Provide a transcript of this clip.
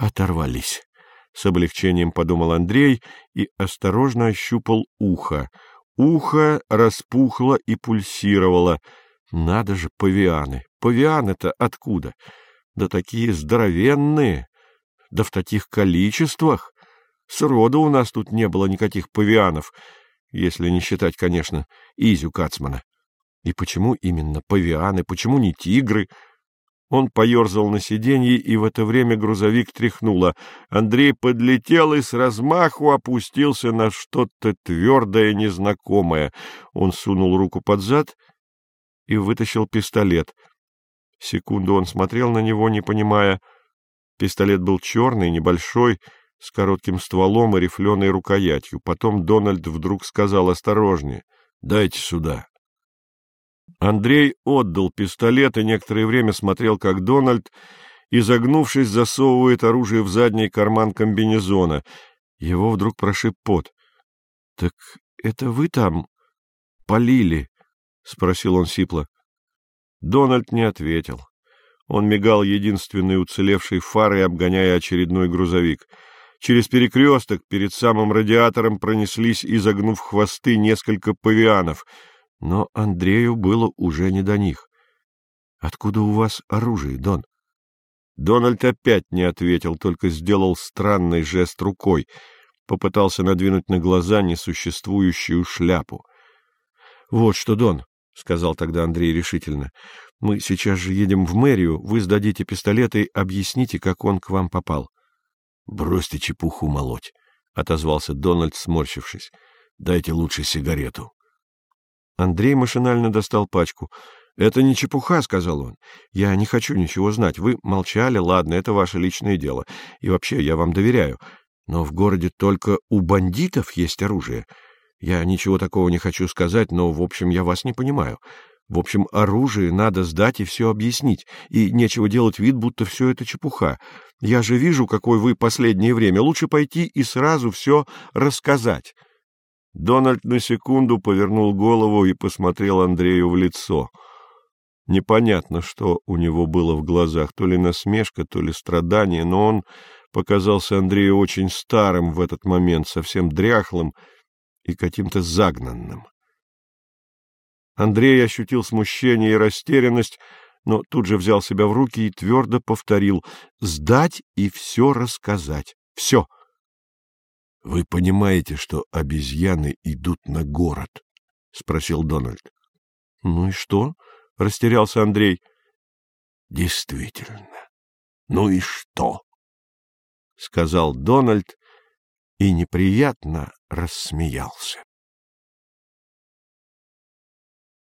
Оторвались. С облегчением подумал Андрей и осторожно ощупал ухо. Ухо распухло и пульсировало. Надо же, павианы! Павианы-то откуда? Да такие здоровенные! Да в таких количествах! Срода у нас тут не было никаких павианов, если не считать, конечно, Изю Кацмана. И почему именно павианы, почему не тигры? Он поерзал на сиденье, и в это время грузовик тряхнуло. Андрей подлетел и с размаху опустился на что-то твердое, незнакомое. Он сунул руку под зад и вытащил пистолет. Секунду он смотрел на него, не понимая. Пистолет был черный, небольшой, с коротким стволом и рифленой рукоятью. Потом Дональд вдруг сказал осторожнее. — Дайте сюда. Андрей отдал пистолет и некоторое время смотрел, как Дональд, изогнувшись, засовывает оружие в задний карман комбинезона. Его вдруг прошиб пот. — Так это вы там полили? — спросил он сипло. Дональд не ответил. Он мигал единственной уцелевшей фарой, обгоняя очередной грузовик. Через перекресток перед самым радиатором пронеслись, изогнув хвосты, несколько павианов — но Андрею было уже не до них. — Откуда у вас оружие, Дон? Дональд опять не ответил, только сделал странный жест рукой, попытался надвинуть на глаза несуществующую шляпу. — Вот что, Дон, — сказал тогда Андрей решительно, — мы сейчас же едем в мэрию, вы сдадите пистолет и объясните, как он к вам попал. — Бросьте чепуху молоть, — отозвался Дональд, сморщившись. — Дайте лучше сигарету. Андрей машинально достал пачку. — Это не чепуха, — сказал он. — Я не хочу ничего знать. Вы молчали, ладно, это ваше личное дело. И вообще, я вам доверяю. Но в городе только у бандитов есть оружие. Я ничего такого не хочу сказать, но, в общем, я вас не понимаю. В общем, оружие надо сдать и все объяснить, и нечего делать вид, будто все это чепуха. Я же вижу, какой вы последнее время. Лучше пойти и сразу все рассказать. Дональд на секунду повернул голову и посмотрел Андрею в лицо. Непонятно, что у него было в глазах, то ли насмешка, то ли страдание, но он показался Андрею очень старым в этот момент, совсем дряхлым и каким-то загнанным. Андрей ощутил смущение и растерянность, но тут же взял себя в руки и твердо повторил «сдать и все рассказать. Все!» — Вы понимаете, что обезьяны идут на город? — спросил Дональд. — Ну и что? — растерялся Андрей. — Действительно. Ну и что? — сказал Дональд и неприятно рассмеялся.